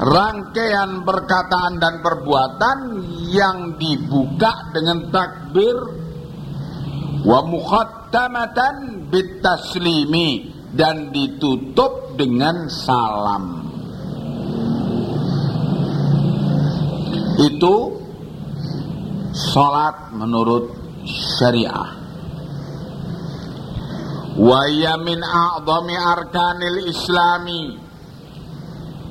rangkaian perkataan dan perbuatan yang dibuka dengan takbir wa mukhattamatan bitaslimi dan ditutup dengan salam. Itu salat menurut syariah. Wa min a'zami arkanil islami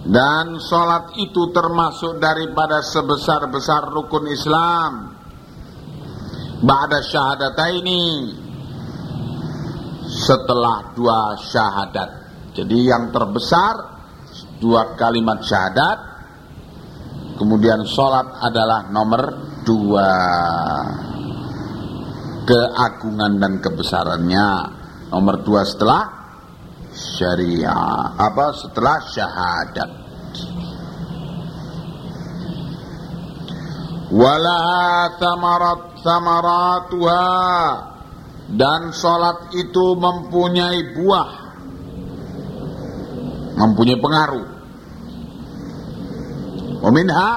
dan sholat itu termasuk daripada sebesar-besar rukun Islam. Ba'da ini Setelah dua syahadat. Jadi yang terbesar Dua kalimat syahadat. Kemudian sholat adalah nomor dua. Keagungan dan kebesarannya. Nomor dua setelah syariah. Apa? Setelah syahadat wala thamarat thamaratuha. Dan salat itu mempunyai buah. Mempunyai pengaruh. Waminha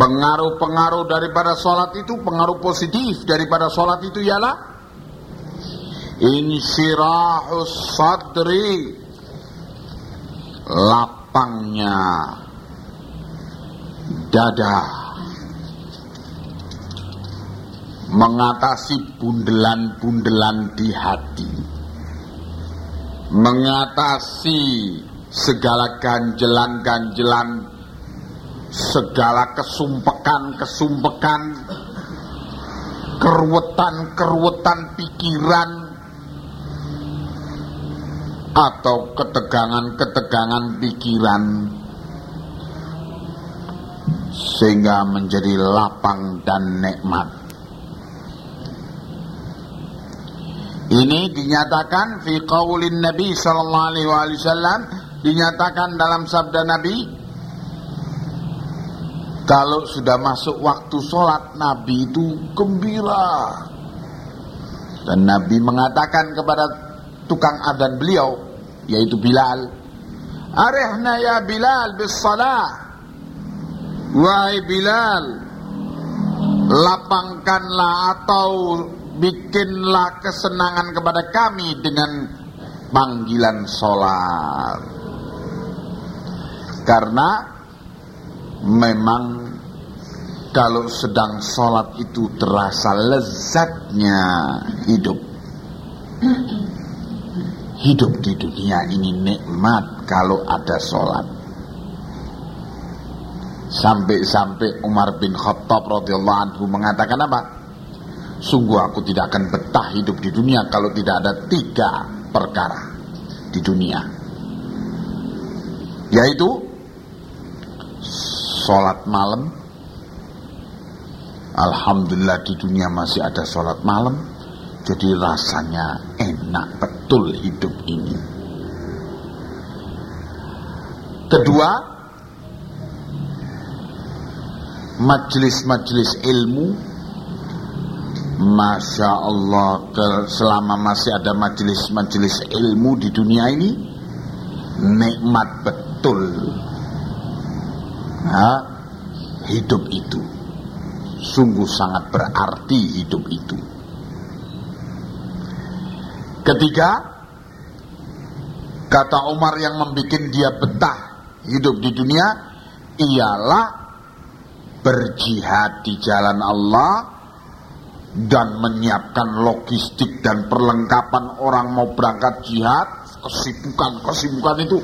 pengaruh-pengaruh daripada salat itu pengaruh positif daripada salat itu ialah insyirahus sadri lapangnya dada mengatasi bundelan-bundelan di hati mengatasi segala ganjelan-ganjelan segala kesumpekan-kesumpekan keruwetan-keruwetan pikiran atau ketegangan-ketegangan pikiran sehingga menjadi lapang dan nikmat. Ini dinyatakan fi qaulin Nabi sallallahu alaihi wasallam dinyatakan dalam sabda Nabi kalau sudah masuk waktu sholat Nabi itu gembira dan Nabi mengatakan kepada tukang adzan beliau yaitu Bilal. Arihna ya Bilal bis salah. Wahai Bilal Lapangkanlah atau Bikinlah kesenangan kepada kami Dengan panggilan sholat Karena Memang Kalau sedang sholat itu terasa lezatnya hidup Hidup di dunia ini nikmat kalau ada sholat Sampai-sampai Umar bin Khattab radhiyallahu anhu mengatakan apa? Sungguh aku tidak akan betah hidup di dunia kalau tidak ada tiga perkara di dunia. Yaitu sholat malam. Alhamdulillah di dunia masih ada sholat malam. Jadi rasanya enak betul hidup ini. Kedua, majelis-majelis ilmu Masya Allah selama masih ada majelis-majelis ilmu di dunia ini nikmat betul ha? hidup itu sungguh sangat berarti hidup itu ketiga kata Umar yang membuat dia betah hidup di dunia ialah berjihad di jalan Allah dan menyiapkan logistik dan perlengkapan orang mau berangkat jihad. Kesibukan kesibukan itu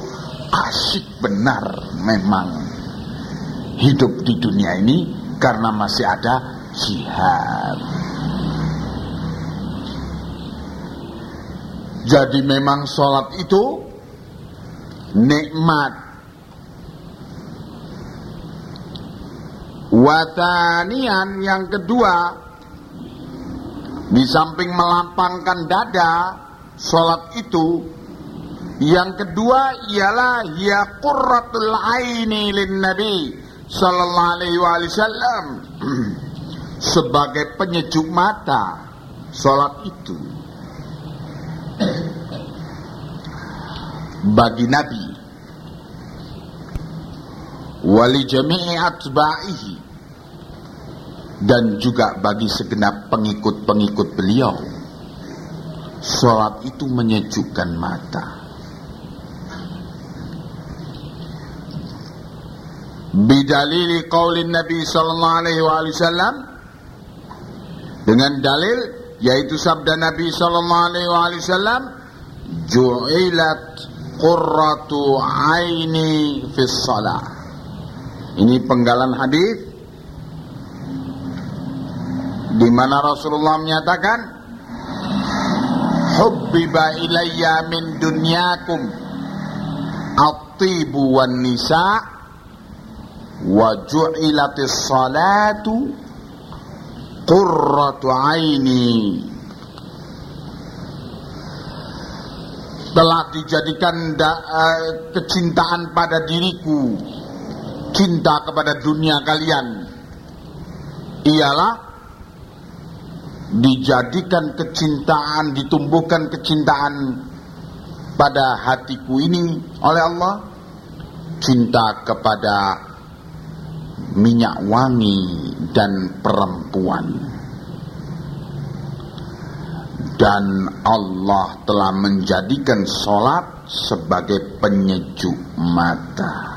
asik benar memang hidup di dunia ini karena masih ada jihad jadi memang sholat itu nikmat. Watanian yang kedua di samping melampangkan dada sholat itu yang kedua ialah ya qurratul aini lin nabi sallallahu alaihi wasallam. Sebagai penyejuk mata sholat itu bagi nabi. Wali jami'i atba'ihi. Dan juga bagi segenap pengikut-pengikut beliau. Sholat itu menyejukkan mata. Bidalili qaulin Nabi sallallahu alaihi wasallam. Dengan dalil yaitu sabda Nabi sallallahu alaihi wasallam ju'ilat qurratu aini fi shalah ini penggalan hadis di mana Rasulullah menyatakan hubbiba ilayya min dunyakum at-tibu wan nisa wa ju'ilatis salatu qurratu aini telah dijadikan da, uh, kecintaan pada diriku. Cinta kepada dunia kalian ialah dijadikan kecintaan, ditumbuhkan kecintaan pada hatiku ini oleh Allah. Cinta kepada minyak wangi dan perempuan dan Allah telah menjadikan sholat sebagai penyejuk mata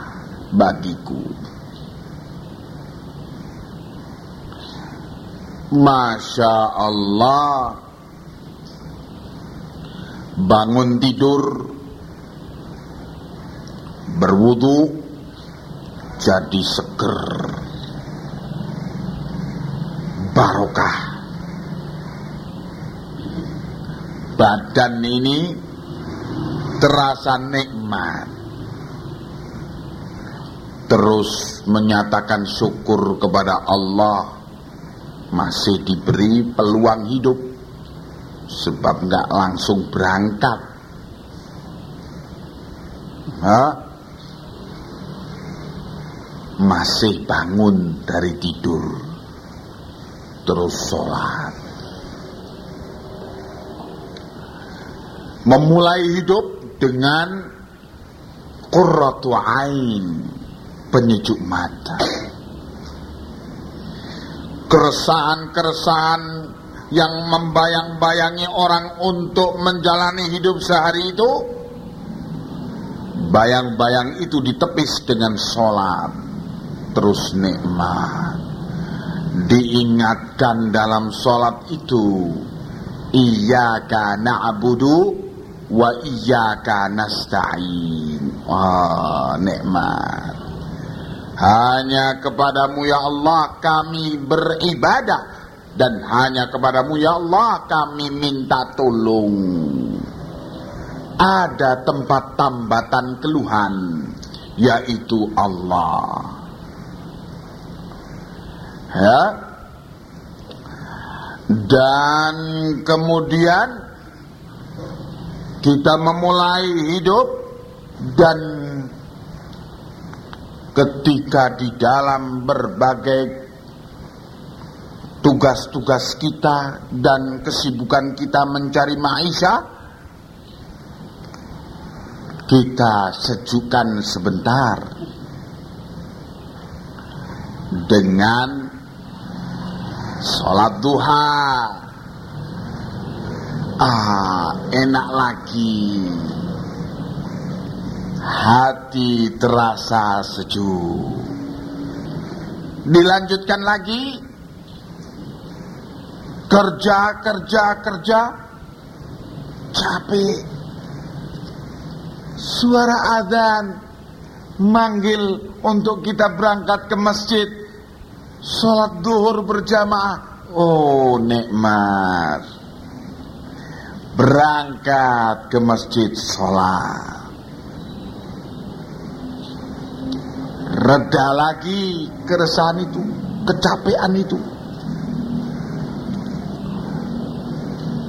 bagiku. Masya Allah. Bangun tidur. Berwudu. Jadi seger. Barokah Badan ini Terasa nikmat. Terus menyatakan syukur kepada Allah masih diberi peluang hidup sebab nggak langsung berangkat. Ha? masih bangun dari tidur terus sholat memulai hidup dengan qurratu ain penyejuk mata. Keresahan-keresahan yang membayang-bayangi orang untuk menjalani hidup sehari itu bayang-bayang itu ditepis dengan sholat terus nikmat. Diingatkan dalam sholat itu iyyaka na'budu wa iyyaka nasta'in wah nikmat hanya kepadamu ya Allah kami beribadah dan hanya kepadamu ya Allah kami minta tolong. Ada tempat tambatan keluhan yaitu Allah. Ya. Dan kemudian kita memulai hidup dan ketika di dalam berbagai tugas-tugas kita dan kesibukan kita mencari maisha kita sejukkan sebentar dengan sholat duha ah enak lagi. Hati terasa sejuk. Dilanjutkan lagi. Kerja kerja kerja. Capek. Suara azan manggil untuk kita berangkat ke masjid. Sholat duhur berjamaah. Oh nikmat berangkat ke masjid sholat reda lagi keresahan itu, kecapean itu.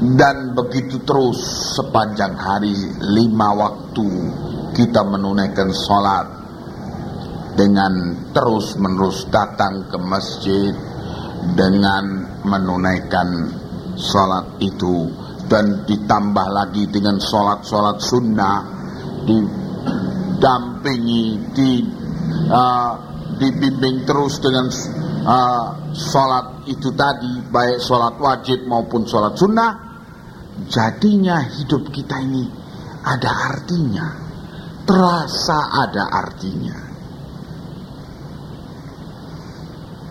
Dan begitu terus sepanjang hari lima waktu kita menunaikan sholat dengan terus menerus datang ke masjid dengan menunaikan sholat itu dan ditambah lagi dengan sholat-sholat sunnah didampingi di uh, dibimbing terus dengan uh, sholat itu tadi baik sholat wajib maupun sholat sunnah jadinya hidup kita ini ada artinya. Terasa ada artinya.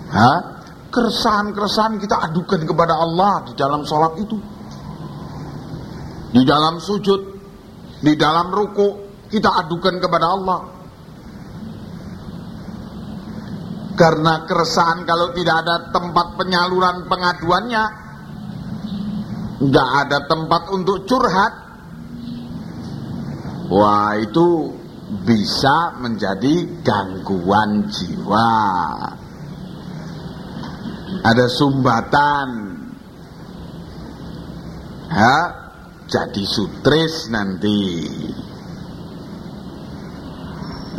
Hah? keresahan-keresahan kita adukan kepada Allah di dalam sholat itu di dalam sujud di dalam ruku kita adukan kepada Allah. Karena keresahan kalau tidak ada tempat penyaluran pengaduannya nggak ada tempat untuk curhat wah itu bisa menjadi gangguan jiwa. Ada sumbatan. Ya jadi sutris nanti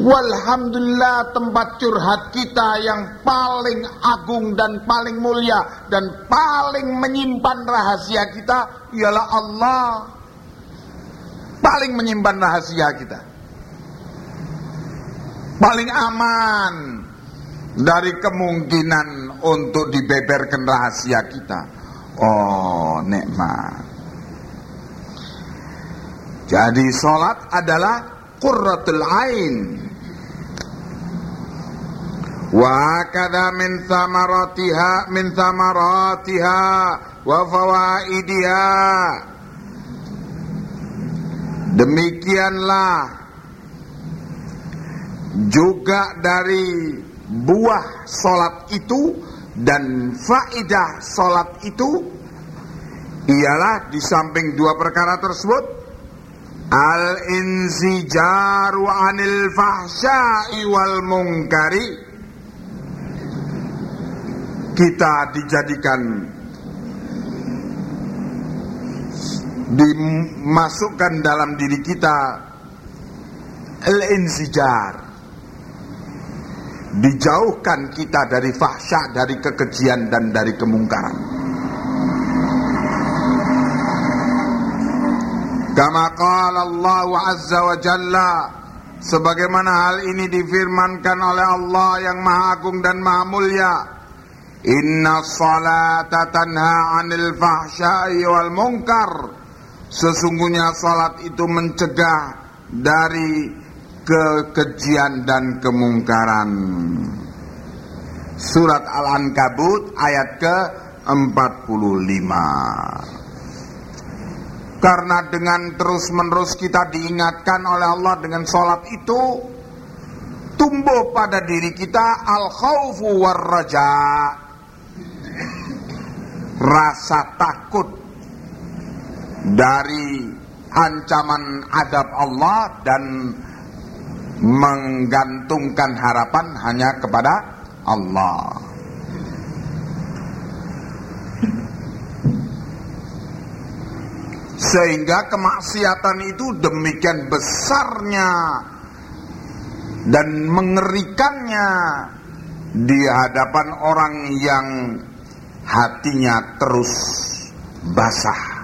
Walhamdulillah tempat curhat kita yang paling agung dan paling mulia dan paling menyimpan rahasia kita ialah Allah. Paling menyimpan rahasia kita. Paling aman dari kemungkinan untuk dibeberkan rahasia kita. Oh, nikmat. Jadi solat adalah qurratul ain. Wa kada min thamaratiha min thamaratiha wa fawaidiha. Demikianlah juga dari buah solat itu dan faidah solat itu ialah di samping dua perkara tersebut al inzijaru anil fahsya'i wal munkari. Kita dijadikan dimasukkan dalam diri kita al-insijar dijauhkan kita dari fahsya dari kekejian dan dari kemungkaran kama qala Allah azza wa jalla sebagaimana hal ini difirmankan oleh Allah yang maha agung dan maha mulia Inna salata tanha anil fahsyai wal munkar. Sesungguhnya salat itu mencegah dari kekejian dan kemungkaran. Surat Al-Ankabut ayat ke-45 Karena dengan terus-menerus kita diingatkan oleh Allah dengan salat itu Tumbuh pada diri kita al-khawfu war-raja rasa takut dari ancaman adab Allah dan menggantungkan harapan hanya kepada Allah. Sehingga kemaksiatan itu demikian besarnya dan mengerikannya di hadapan orang yang hatinya terus basah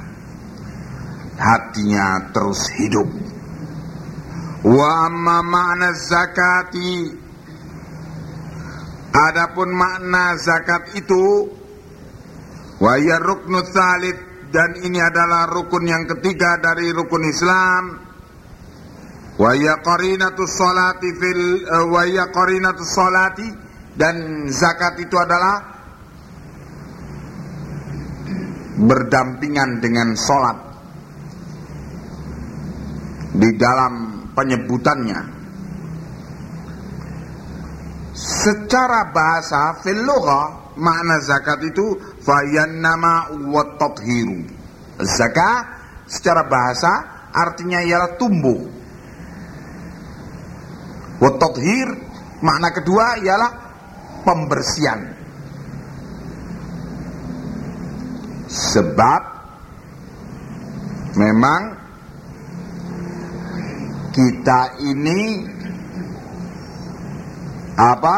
hatinya terus hidup. Wa amma makna zakati adapun makna zakat itu wa ya ruknu dan ini adalah rukun yang ketiga dari rukun Islam. Wa ya qarinatus salati fil uh, wa ya qarinatus salati. Dan zakat itu adalah berdampingan dengan sholat di dalam penyebutannya. Secara bahasa fil makna zakat itu nama wa tathiru zakat secara bahasa artinya ialah tumbuh. Wa makna kedua ialah pembersihan. Sebab memang kita ini apa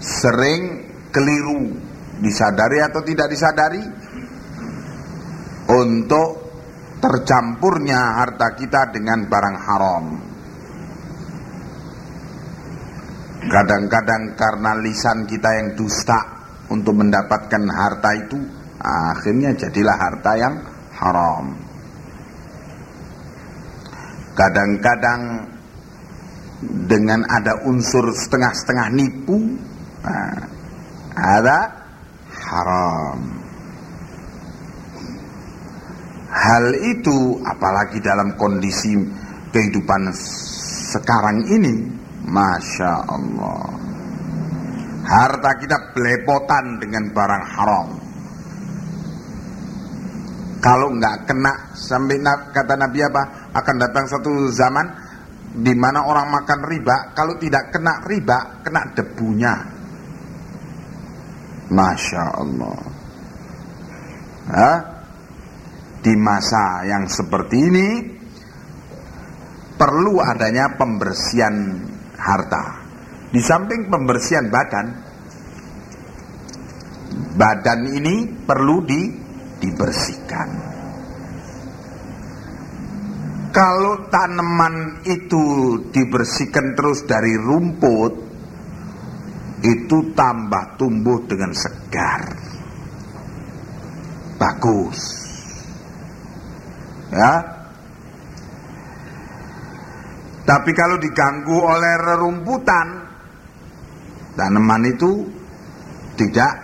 sering keliru disadari atau tidak disadari untuk tercampurnya harta kita dengan barang haram. Kadang-kadang karena lisan kita yang dusta untuk mendapatkan harta itu, akhirnya jadilah harta yang haram. Kadang-kadang dengan ada unsur setengah-setengah nipu, nah, ada haram. Hal itu apalagi dalam kondisi kehidupan sekarang ini Masya Allah. Harta kita belepotan dengan barang haram. Kalau nggak kena Sampai kata Nabi apa? Akan datang satu zaman di mana orang makan riba. Kalau tidak kena riba Kena debunya Masya Allah Hah? Di masa yang seperti ini perlu adanya pembersihan harta. Di samping pembersihan badan, badan ini perlu di, dibersihkan. Kalau tanaman itu dibersihkan terus dari rumput, itu tambah tumbuh dengan segar. Bagus. Ya, tapi kalau diganggu oleh rerumputan, tanaman itu tidak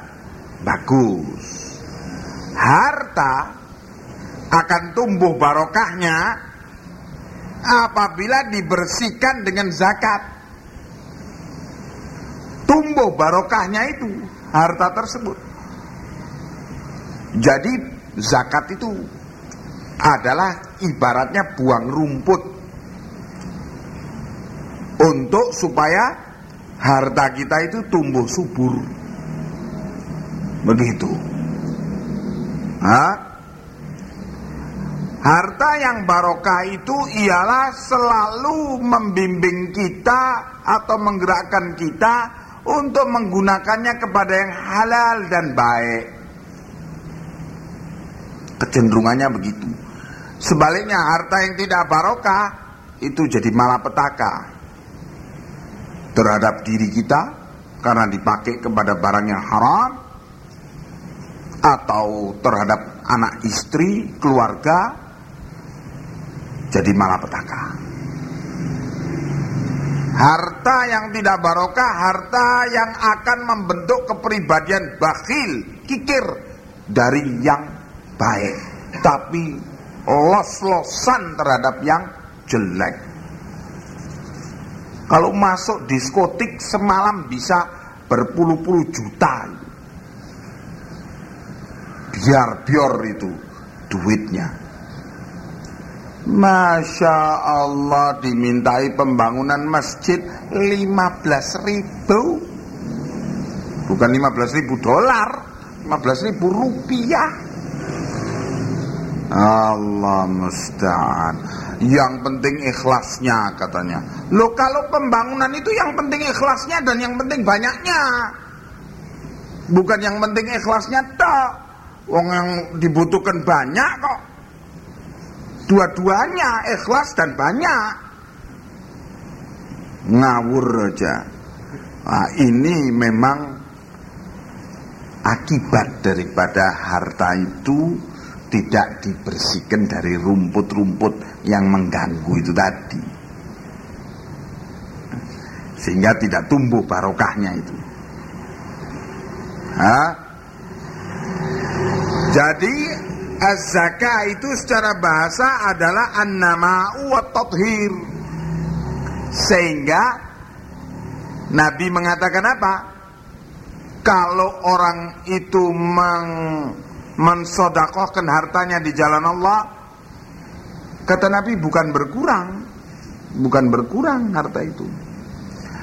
bagus. Harta akan tumbuh barokahnya apabila dibersihkan dengan zakat. Tumbuh barokahnya itu harta tersebut. Jadi zakat itu adalah ibaratnya buang rumput untuk supaya harta kita itu tumbuh subur. Begitu. Hah? Harta yang barokah itu ialah selalu membimbing kita atau menggerakkan kita untuk menggunakannya kepada yang halal dan baik. Kecenderungannya begitu. Sebaliknya harta yang tidak barokah itu jadi malapetaka terhadap diri kita karena dipakai kepada barang yang haram atau terhadap anak istri, keluarga jadi malapetaka. Harta yang tidak barokah, harta yang akan membentuk kepribadian bakhil, kikir dari yang baik, tapi los-losan terhadap yang jelek. Kalau masuk diskotik semalam bisa berpuluh-puluh juta. Biar biar itu duitnya. Masya Allah dimintai pembangunan masjid 15 ribu Bukan 15 ribu dolar 15 ribu rupiah Allah musta'an Yang penting ikhlasnya katanya. Loh kalau pembangunan itu yang penting ikhlasnya dan yang penting banyaknya. Bukan yang penting ikhlasnya tak. Wong yang dibutuhkan banyak kok. Dua-duanya ikhlas dan banyak. Ngawur aja. Nah, ini memang akibat daripada harta itu tidak dibersihkan dari rumput-rumput yang mengganggu itu tadi. Sehingga tidak tumbuh barokahnya itu. Ha? Jadi az-zakah itu secara bahasa adalah an-nama'u wa tathir. Sehingga Nabi mengatakan apa? Kalau orang itu meng mensodakohkan hartanya di jalan Allah kata Nabi bukan berkurang bukan berkurang harta itu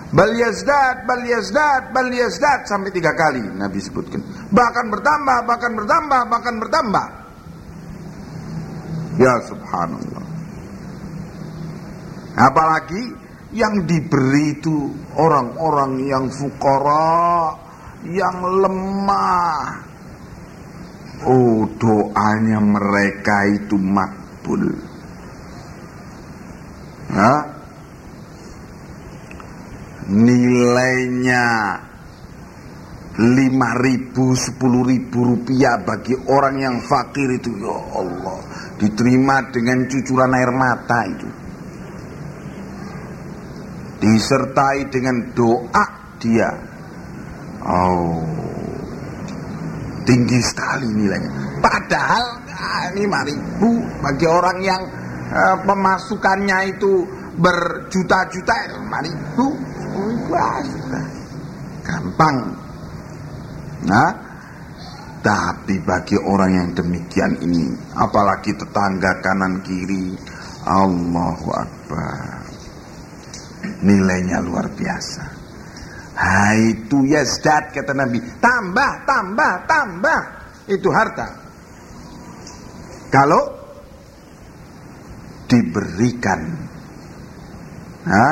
bal yazdad bal yazdad bal yazdad sampai tiga kali Nabi sebutkan bahkan bertambah bahkan bertambah bahkan bertambah ya subhanallah. Apalagi yang diberi itu orang-orang yang fukara yang lemah. Oh doanya mereka itu makbul. Ha? nilainya lima ribu, sepuluh ribu rupiah bagi orang yang fakir itu. Ya Allah diterima dengan cucuran air mata itu. Disertai dengan doa dia. Oh tinggi sekali nilainya. Padahal ah, lima ribu bagi orang yang uh, pemasukannya itu berjuta-juta lima ribu sudah. Gampang Nah, tapi bagi orang yang demikian ini, apalagi tetangga kanan kiri, Allahu Akbar. Nilainya luar biasa. Hai itu yazdad kata Nabi. Tambah, tambah, tambah. Itu harta. Kalau diberikan ha,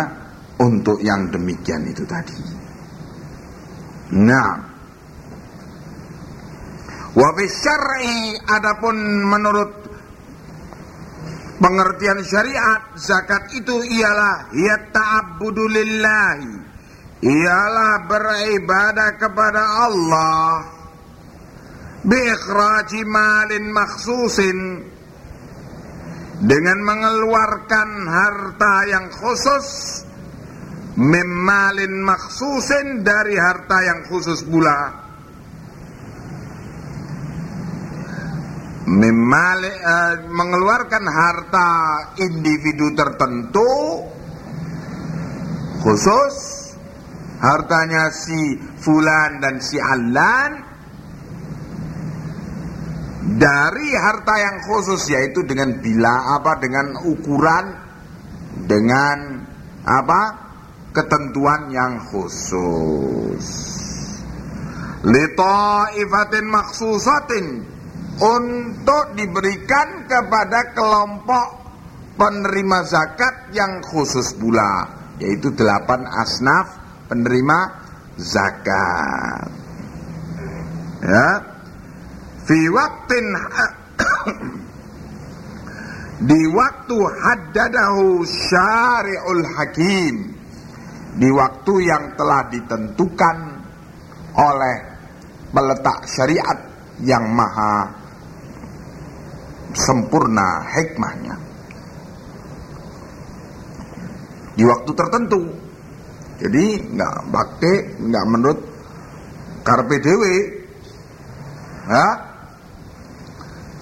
untuk yang demikian itu tadi. Nah, Wa syar'i adapun menurut pengertian syariat zakat itu ialah ya ta'abbudu lillahi. Ialah beribadah kepada Allah. Bi ikhraji malin makhsusin. Dengan mengeluarkan harta yang khusus memalin makhsusin dari harta yang khusus pula memale, uh, mengeluarkan harta individu tertentu khusus hartanya si fulan dan si alan dari harta yang khusus yaitu dengan bila apa dengan ukuran dengan apa ketentuan yang khusus. Ifatin maksusatin untuk diberikan kepada kelompok penerima zakat yang khusus pula yaitu delapan asnaf penerima zakat. Ya. Fi waktin di waktu haddadahu syari'ul hakim di waktu yang telah ditentukan oleh peletak syariat yang maha sempurna hikmahnya. Di waktu tertentu. Jadi nggak bakti nggak menurut karpe dewe ya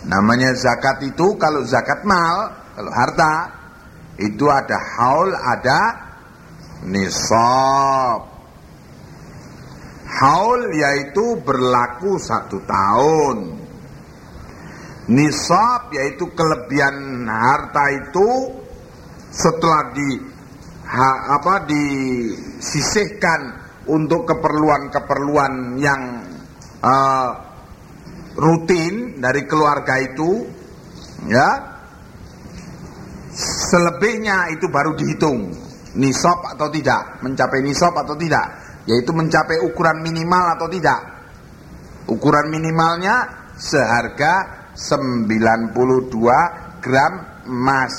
namanya zakat itu kalau zakat mal kalau harta itu ada haul ada nisab. Haul yaitu berlaku satu tahun nisab yaitu kelebihan harta itu setelah di ha, apa disisihkan untuk keperluan-keperluan yang uh, rutin dari keluarga itu ya selebihnya itu baru dihitung nisab atau tidak mencapai nisab atau tidak yaitu mencapai ukuran minimal atau tidak. Ukuran minimalnya seharga 92 gram emas.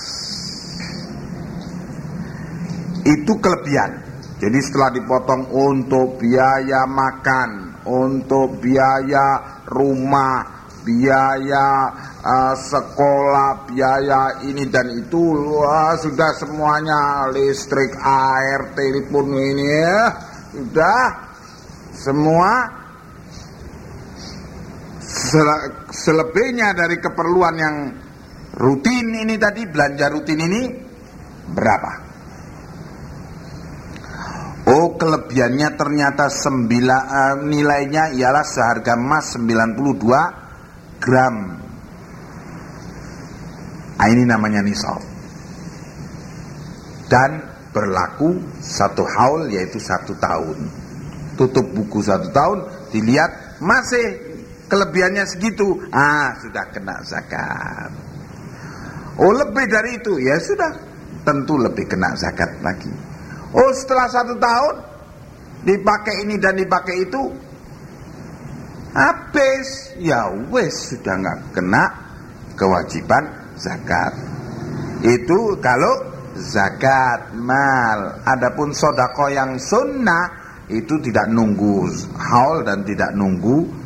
Itu kelebihan. Jadi setelah dipotong untuk biaya makan untuk biaya rumah biaya uh, sekolah biaya ini dan itu wah, sudah semuanya. Listrik air telepon ini ya sudah. Semua selebihnya dari keperluan yang rutin ini tadi belanja rutin ini berapa? Oh kelebihannya ternyata sembilan, uh, nilainya ialah seharga emas 92 gram. Nah, ini namanya nisab. Dan berlaku satu haul yaitu satu tahun. Tutup buku satu tahun, dilihat masih kelebihannya segitu, ah sudah kena zakat. Oh lebih dari itu, ya sudah, tentu lebih kena zakat lagi. Oh setelah satu tahun dipakai ini dan dipakai itu, habis, ya wes sudah nggak kena kewajiban zakat. Itu kalau zakat mal. Adapun sodako yang sunnah itu tidak nunggu haul dan tidak nunggu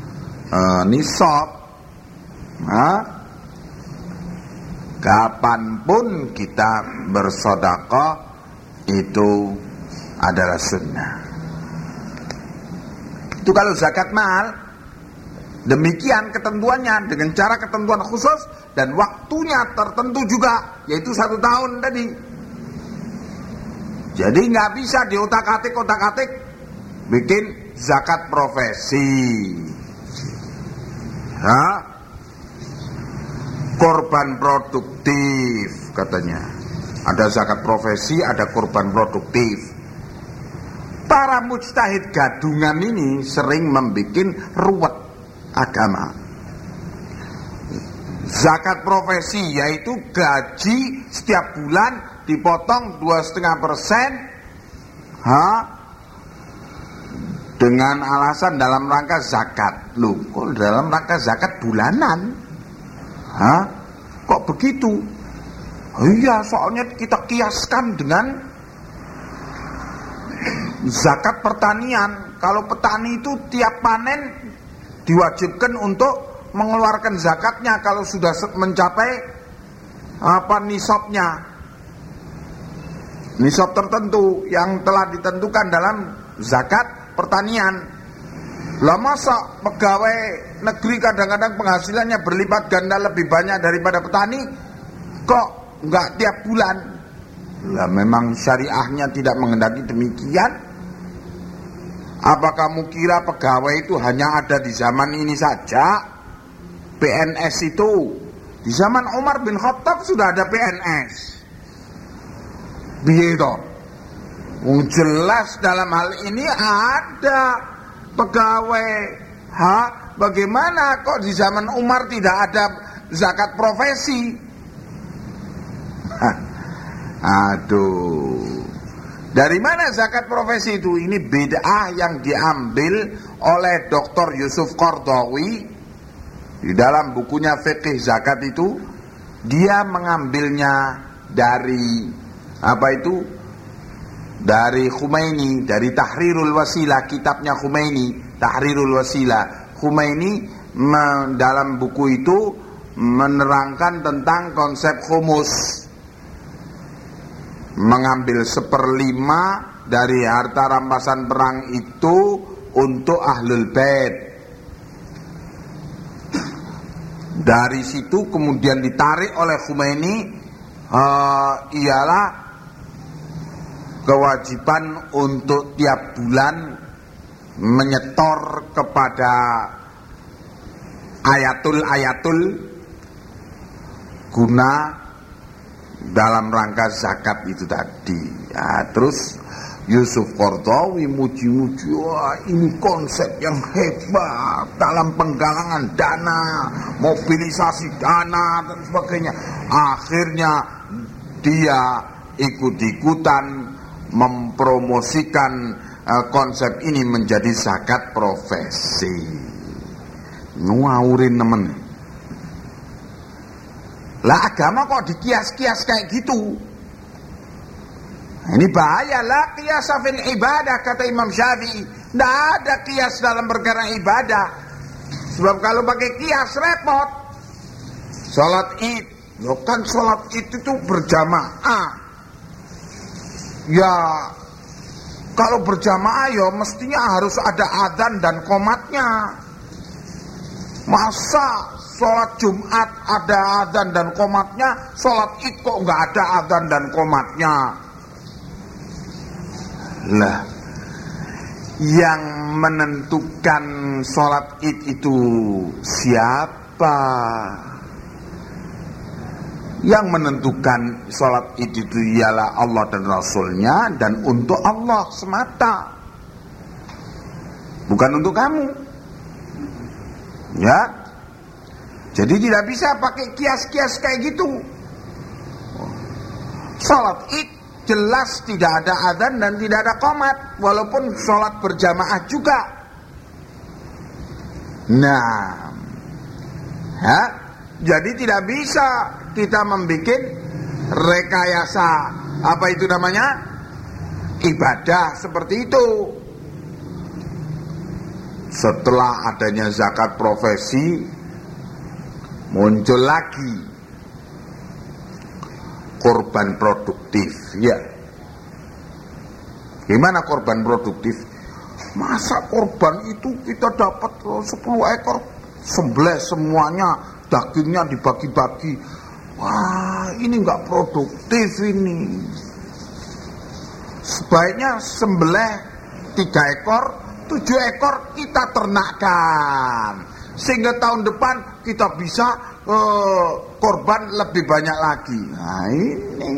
uh, nisab. Nah, kapan pun kita bersodakoh itu adalah sunnah. Itu kalau zakat mal Demikian ketentuannya dengan cara ketentuan khusus dan waktunya tertentu juga yaitu satu tahun tadi. Jadi nggak bisa diotak atik otak atik bikin zakat profesi. Ha? Korban produktif katanya. Ada zakat profesi, ada korban produktif. Para mujtahid gadungan ini sering membuat ruwet agama. Zakat profesi yaitu gaji setiap bulan dipotong dua setengah persen, ha, dengan alasan dalam rangka zakat. Loh, kok dalam rangka zakat bulanan? Hah? Kok begitu? Oh iya, soalnya kita kiaskan dengan zakat pertanian. Kalau petani itu tiap panen diwajibkan untuk mengeluarkan zakatnya kalau sudah mencapai apa nisabnya nisab tertentu yang telah ditentukan dalam zakat pertanian. Lah masa pegawai negeri kadang-kadang penghasilannya berlipat ganda lebih banyak daripada petani? Kok nggak tiap bulan? Lah memang syariahnya tidak mengendaki demikian. Apa kamu kira pegawai itu hanya ada di zaman ini saja? PNS itu. Di zaman Umar bin Khattab sudah ada PNS. Biar jelas dalam hal ini ada pegawai. Ha? Bagaimana kok di zaman Umar tidak ada zakat profesi? Aduh. Dari mana zakat profesi itu? Ini bid'ah yang diambil oleh Dr. Yusuf Kordowi di dalam bukunya Fikih Zakat itu dia mengambilnya dari apa itu? Dari Khumaini, dari Tahrirul Wasilah, kitabnya Khumaini, Tahrirul Wasilah. Khumaini dalam buku itu menerangkan tentang konsep humus mengambil seperlima dari harta rampasan perang itu untuk ahlul bait. Dari situ kemudian ditarik oleh Khomeini uh, ialah kewajiban untuk tiap bulan menyetor kepada ayatul-ayatul guna dalam rangka zakat itu tadi. Ya, terus Yusuf Kordawi muji-muji, ini konsep yang hebat dalam penggalangan dana, mobilisasi dana dan sebagainya. Akhirnya dia ikut-ikutan mempromosikan uh, konsep ini menjadi zakat profesi. Ngawurin temen. Lah agama kok dikias-kias kayak gitu? Ini bahaya lah kias fil ibadah kata Imam Syafi'i. Tidak ada kias dalam perkara ibadah. Sebab kalau pakai kias repot. Salat id, lo kan salat id itu berjamaah. Ya kalau berjamaah ya mestinya harus ada adzan dan komatnya. Masa sholat Jumat ada adzan dan komatnya, sholat id kok nggak ada adzan dan komatnya? Lah, yang menentukan sholat id itu siapa? Yang menentukan sholat itu ialah Allah dan Rasulnya dan untuk Allah semata. Bukan untuk kamu. Ya, jadi tidak bisa pakai kias-kias kayak gitu. Salat id jelas tidak ada adzan dan tidak ada komat walaupun sholat berjamaah juga. Nah, ya, jadi tidak bisa kita membuat rekayasa Apa itu namanya? Ibadah seperti itu. Setelah adanya zakat profesi muncul lagi korban produktif, ya. Gimana korban produktif? Masa korban itu kita dapat 10 ekor sembelih semuanya dagingnya dibagi-bagi. Wah ini nggak produktif ini. Sebaiknya sembelih tiga ekor tujuh ekor kita ternakkan. Sehingga tahun depan kita bisa uh, korban lebih banyak lagi. Nah ini.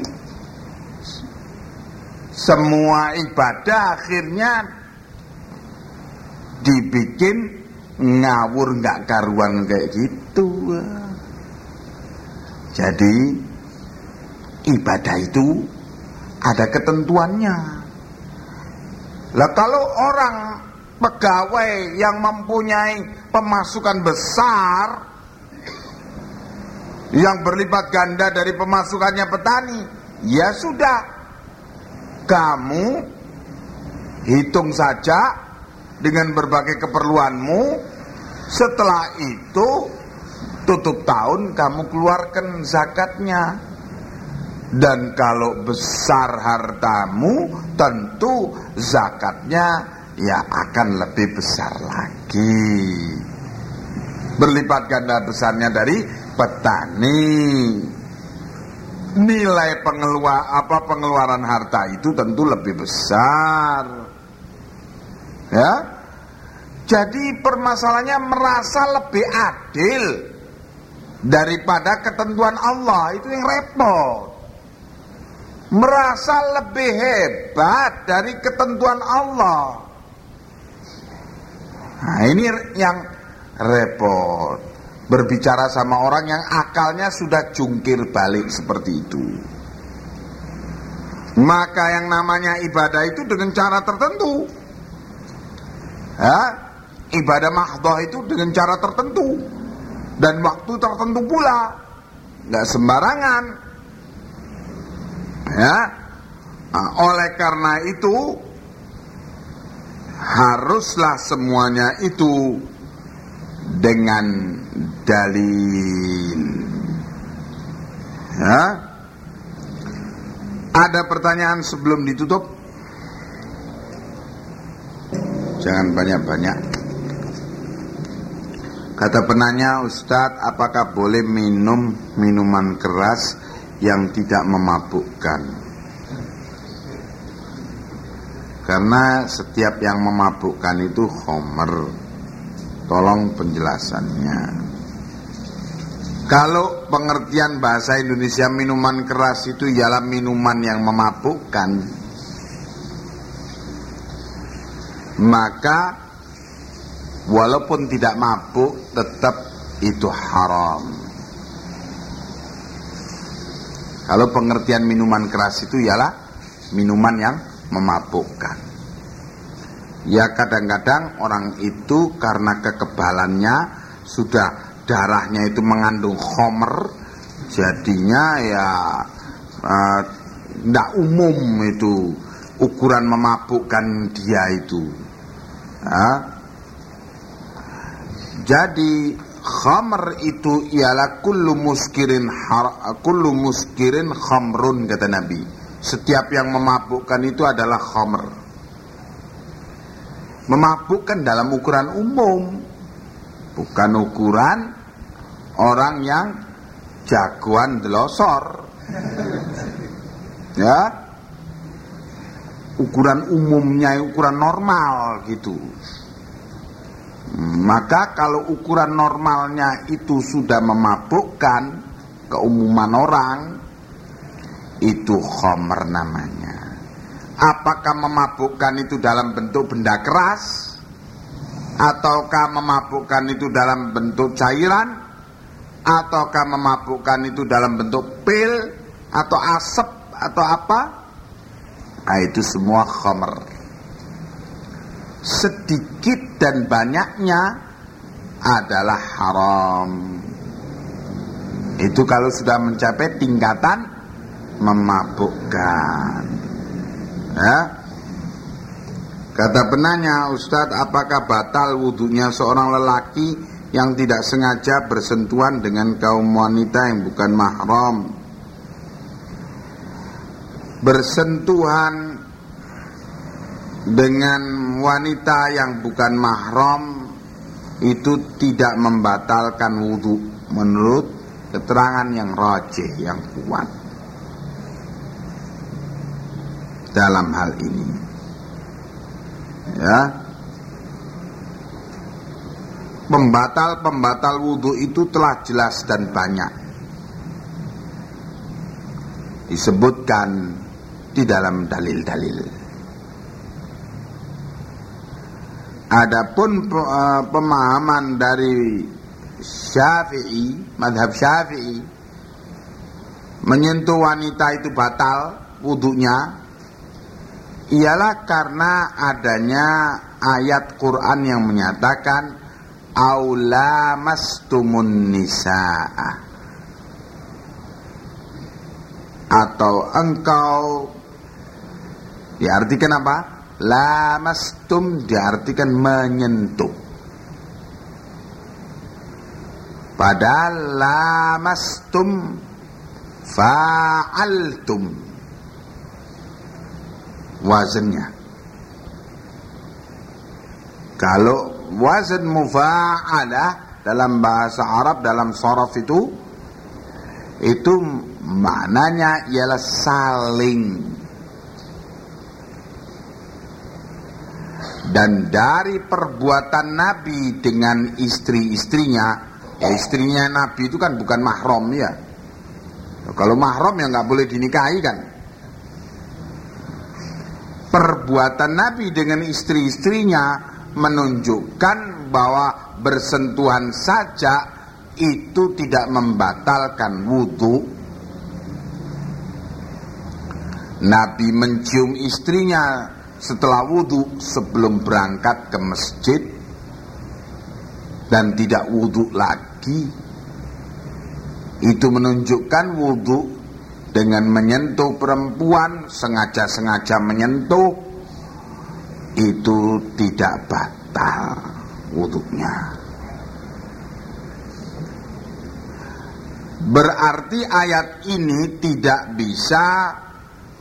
Semua ibadah akhirnya dibikin ngawur nggak karuan kayak gitu jadi ibadah itu ada ketentuannya. Lah kalau orang pegawai yang mempunyai pemasukan besar yang berlipat ganda dari pemasukannya petani ya sudah. Kamu hitung saja dengan berbagai keperluanmu. Setelah itu tutup tahun kamu keluarkan zakatnya. Dan kalau besar hartamu tentu zakatnya ya akan lebih besar lagi. Berlipat ganda besarnya dari petani. Nilai pengeluar apa pengeluaran harta itu tentu lebih besar. Ya? Jadi permasalahannya merasa lebih adil daripada ketentuan Allah itu yang repot. Merasa lebih hebat dari ketentuan Allah. Nah ini yang repot. Berbicara sama orang yang akalnya sudah jungkir balik seperti itu. Maka yang namanya ibadah itu dengan cara tertentu. Ya, ibadah mahdoh itu dengan cara tertentu dan waktu tertentu pula. Nggak sembarangan. Ya. Nah, oleh karena itu haruslah semuanya itu dengan dalil. Ya. Ada pertanyaan sebelum ditutup? Jangan banyak-banyak Kata penanya, Ustadz, apakah boleh minum minuman keras yang tidak memabukkan? Karena setiap yang memabukkan itu homer. Tolong penjelasannya. Kalau pengertian bahasa Indonesia minuman keras itu ialah minuman yang memabukkan, maka walaupun tidak mabuk tetap itu haram. Kalau pengertian minuman keras itu ialah minuman yang memabukkan. Ya kadang-kadang orang itu karena kekebalannya sudah darahnya itu mengandung homer, jadinya ya tidak uh, umum itu ukuran memabukkan dia itu. Uh, jadi khamr itu ialah kullu muskirin har, kullu muskirin khamrun kata Nabi. Setiap yang memabukkan itu adalah khamr. Memabukkan dalam ukuran umum, bukan ukuran orang yang jagoan delosor. Ya. Ukuran umumnya ukuran normal gitu. Maka kalau ukuran normalnya itu sudah memabukkan keumuman orang, itu khomer namanya. Apakah memabukkan itu dalam bentuk benda keras? Ataukah memabukkan itu dalam bentuk cairan? Ataukah memabukkan itu dalam bentuk pil? Atau asap? Atau apa? Nah, itu semua khomer sedikit dan banyaknya adalah haram. Itu kalau sudah mencapai tingkatan memabukkan. Ya. Kata penanya, Ustadz, apakah batal wudhunya seorang lelaki yang tidak sengaja bersentuhan dengan kaum wanita yang bukan mahram? Bersentuhan dengan wanita yang bukan mahram itu tidak membatalkan wudhu menurut keterangan yang rajih, yang kuat dalam hal ini. Ya. Pembatal-pembatal wudhu itu telah jelas dan banyak. Disebutkan di dalam dalil-dalil. Adapun uh, pemahaman dari Syafi'i, madhab Syafi'i, menyentuh wanita itu batal wudhunya, ialah karena adanya ayat Quran yang menyatakan aula mastumun nisaa atau engkau diartikan apa? Lamastum diartikan menyentuh. Padahal lamastum fa'altum wazannya. Kalau wazan mufa'alah dalam bahasa Arab dalam sorof itu itu maknanya ialah saling dan dari perbuatan Nabi dengan istri-istrinya ya istrinya Nabi itu kan bukan mahram ya. Kalau mahram ya nggak boleh dinikahi kan. Perbuatan Nabi dengan istri-istrinya menunjukkan bahwa bersentuhan saja itu tidak membatalkan wudhu Nabi mencium istrinya setelah wudhu sebelum berangkat ke masjid dan tidak wudhu lagi itu menunjukkan wudhu dengan menyentuh perempuan sengaja-sengaja menyentuh itu tidak batal wudhunya berarti ayat ini tidak bisa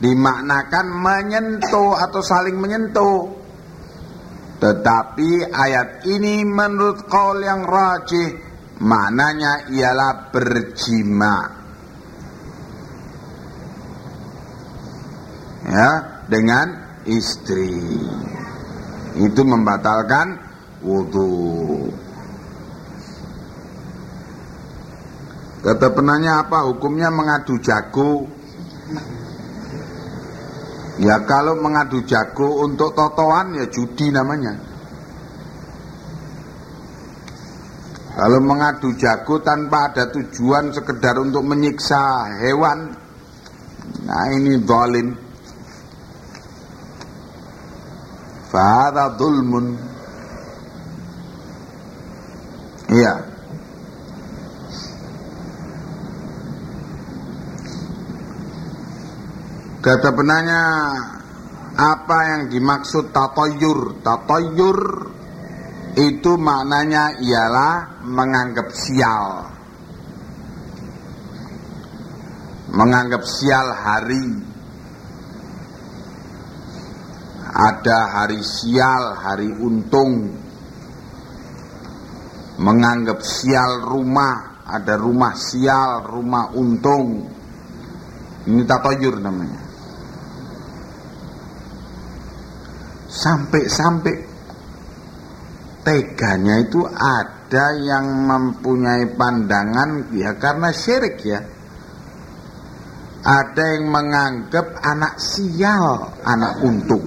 dimaknakan menyentuh atau saling menyentuh. Tetapi ayat ini menurut kaul yang rajih maknanya ialah berjima' ya dengan istri. Itu membatalkan wudhu kata penanya apa? Hukumnya mengadu jago ya kalau mengadu jago untuk totoan ya judi namanya kalau mengadu jago tanpa ada tujuan sekedar untuk menyiksa hewan nah ini Fahada dhulmun. Iya. Kata penanya, apa yang dimaksud tatoyur? Tatoyur itu maknanya ialah menganggap sial. Menganggap sial hari ada hari sial, hari untung, menganggap sial rumah, ada rumah sial, rumah untung. Ini tatoyur namanya. Sampai-sampai teganya itu ada yang mempunyai pandangan ya karena syirik ya. Ada yang menganggap anak sial, anak untung.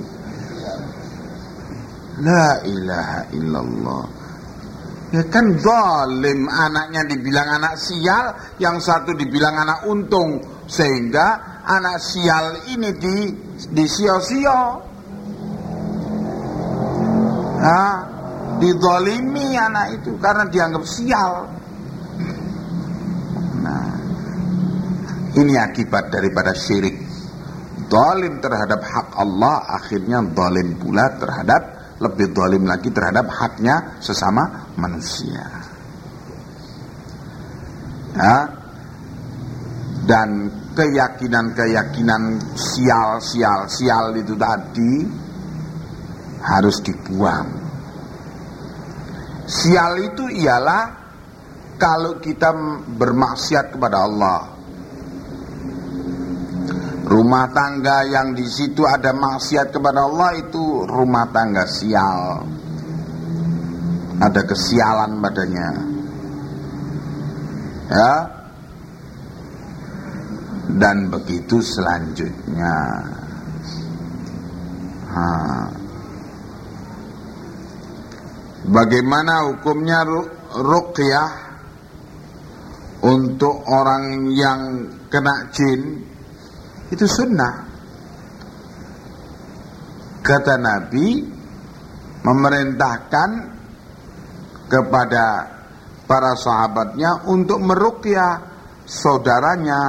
La ilaha illallah. Ya kan zalim anaknya dibilang anak sial, yang satu dibilang anak untung. Sehingga anak sial ini di di sio-sio. Nah, didolimi anak itu karena dianggap sial. Nah, Ini akibat daripada syirik. Dolim terhadap hak Allah akhirnya dolim pula terhadap lebih dolim lagi terhadap haknya sesama manusia. Ya. Dan keyakinan-keyakinan sial-sial-sial itu tadi harus dibuang. Sial itu ialah kalau kita bermaksiat kepada Allah. Rumah tangga yang di situ ada maksiat kepada Allah itu rumah tangga sial. Ada kesialan badannya. Ya. Dan begitu selanjutnya. Ha. Bagaimana hukumnya ruqyah untuk orang yang kena jin itu sunnah. Kata Nabi memerintahkan kepada para sahabatnya untuk meruqyah saudaranya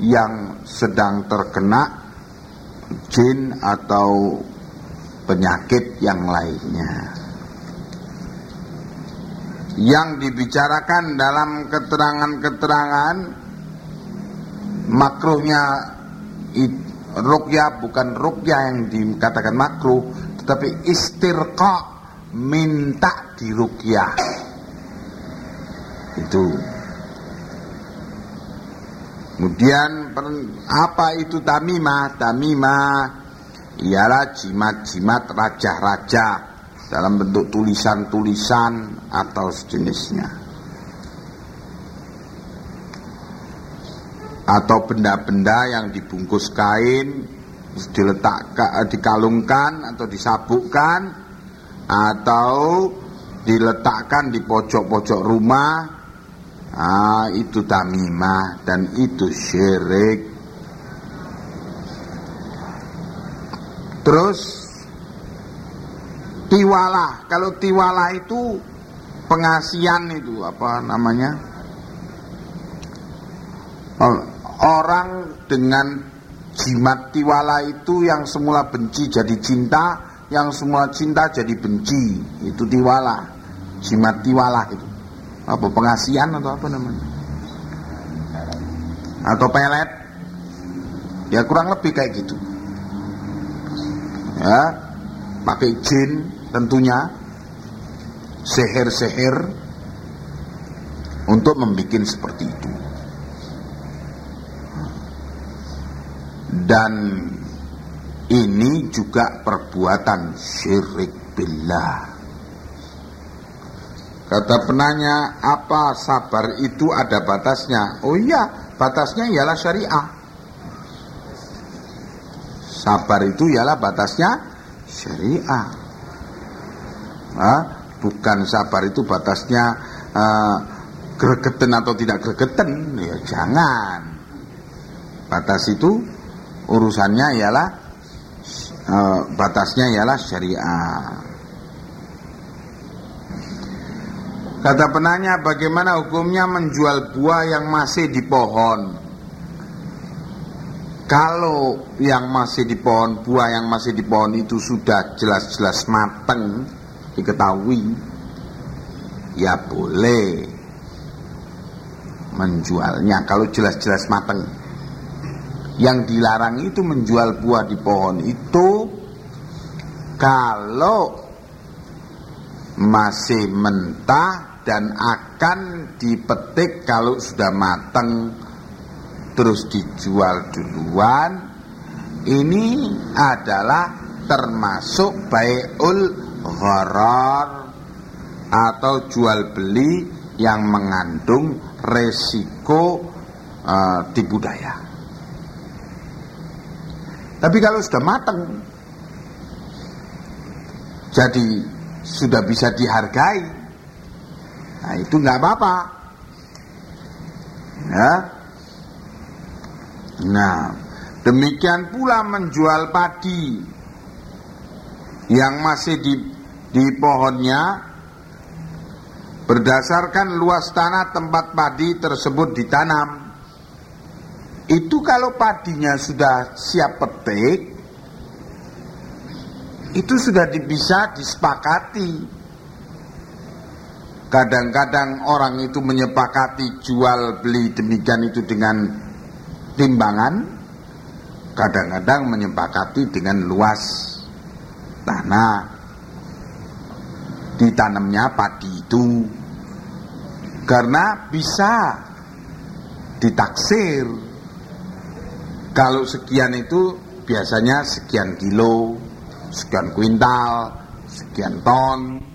yang sedang terkena jin atau penyakit yang lainnya yang dibicarakan dalam keterangan-keterangan makruhnya rukyah bukan rukyah yang dikatakan makruh tetapi istirqa minta dirukyah itu. Kemudian apa itu tamimah? Tamimah ialah jimat-jimat raja-raja dalam bentuk tulisan-tulisan atau sejenisnya. Atau benda-benda yang dibungkus kain diletakkan dikalungkan atau disabukkan atau diletakkan di pojok-pojok rumah. Ah, itu tamimah dan itu syirik. Terus tiwala. Kalau tiwala itu pengasian itu apa namanya? Orang dengan jimat tiwala itu yang semula benci jadi cinta yang semula cinta jadi benci. Itu tiwala. Jimat tiwala itu. Apa pengasian atau apa namanya? Atau pelet? Ya kurang lebih kayak gitu. Ya pakai jin tentunya seher-seher untuk membuat seperti itu. Dan ini juga perbuatan syirik billah. Kata penanya, apa sabar itu ada batasnya? Oh iya, batasnya ialah syariah. Sabar itu ialah batasnya syariah. Hah? bukan sabar itu batasnya uh, gregetan atau tidak gregetan? Ya jangan. Batas itu urusannya ialah uh, batasnya ialah syariah. Kata penanya bagaimana hukumnya menjual buah yang masih di pohon? Kalau yang masih di pohon buah yang masih di pohon itu sudah jelas-jelas mateng diketahui ya boleh menjualnya. Kalau jelas-jelas mateng. Yang dilarang itu menjual buah di pohon itu kalau masih mentah dan akan dipetik kalau sudah mateng terus dijual duluan ini adalah termasuk bai'ul gharar atau jual beli yang mengandung resiko uh, tipu daya. Tapi kalau sudah matang, jadi sudah bisa dihargai, nah itu nggak apa-apa. Ya. Nah, demikian pula menjual padi yang masih di, di pohonnya berdasarkan luas tanah tempat padi tersebut ditanam. itu kalau padinya sudah siap petik itu sudah bisa disepakati kadang-kadang orang itu menyepakati jual beli demikian itu dengan timbangan kadang-kadang menyepakati dengan luas tanah. Ditanamnya padi itu. Karena bisa ditaksir. Kalau sekian itu biasanya sekian kilo, sekian kuintal, sekian ton.